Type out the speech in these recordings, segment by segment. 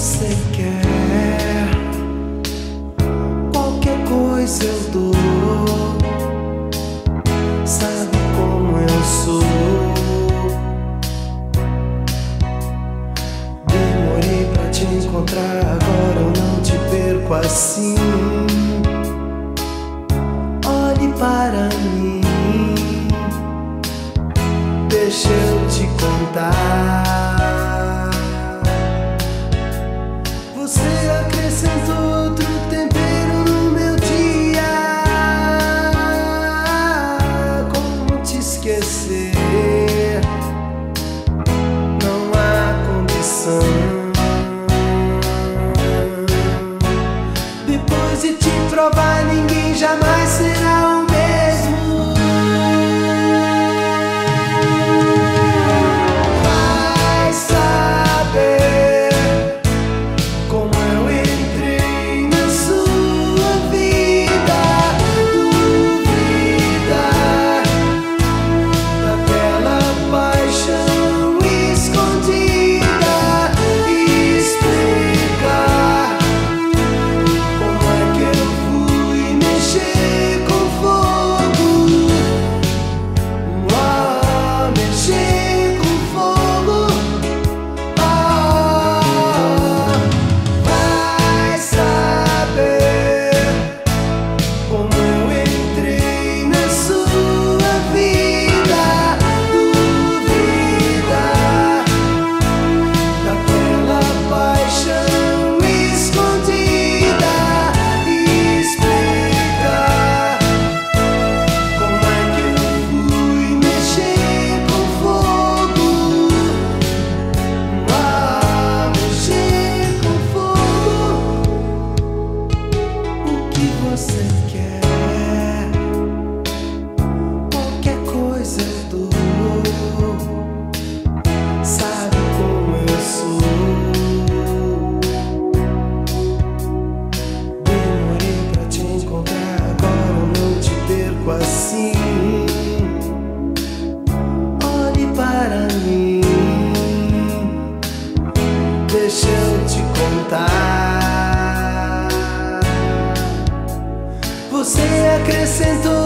você quer. Qualquer coisa eu dou. Sabe como eu sou. Demorei pra te encontrar, agora eu não te perco assim. Olhe para mim. Deixa eu acrescentou.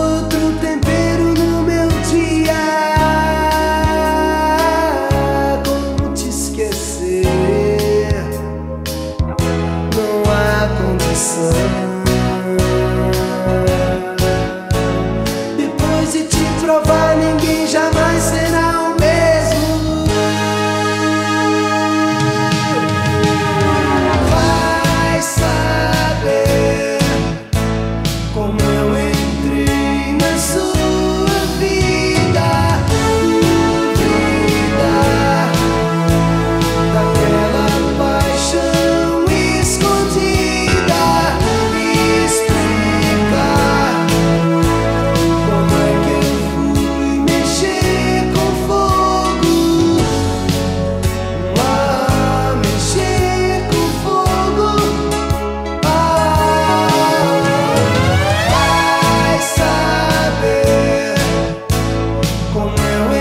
lonely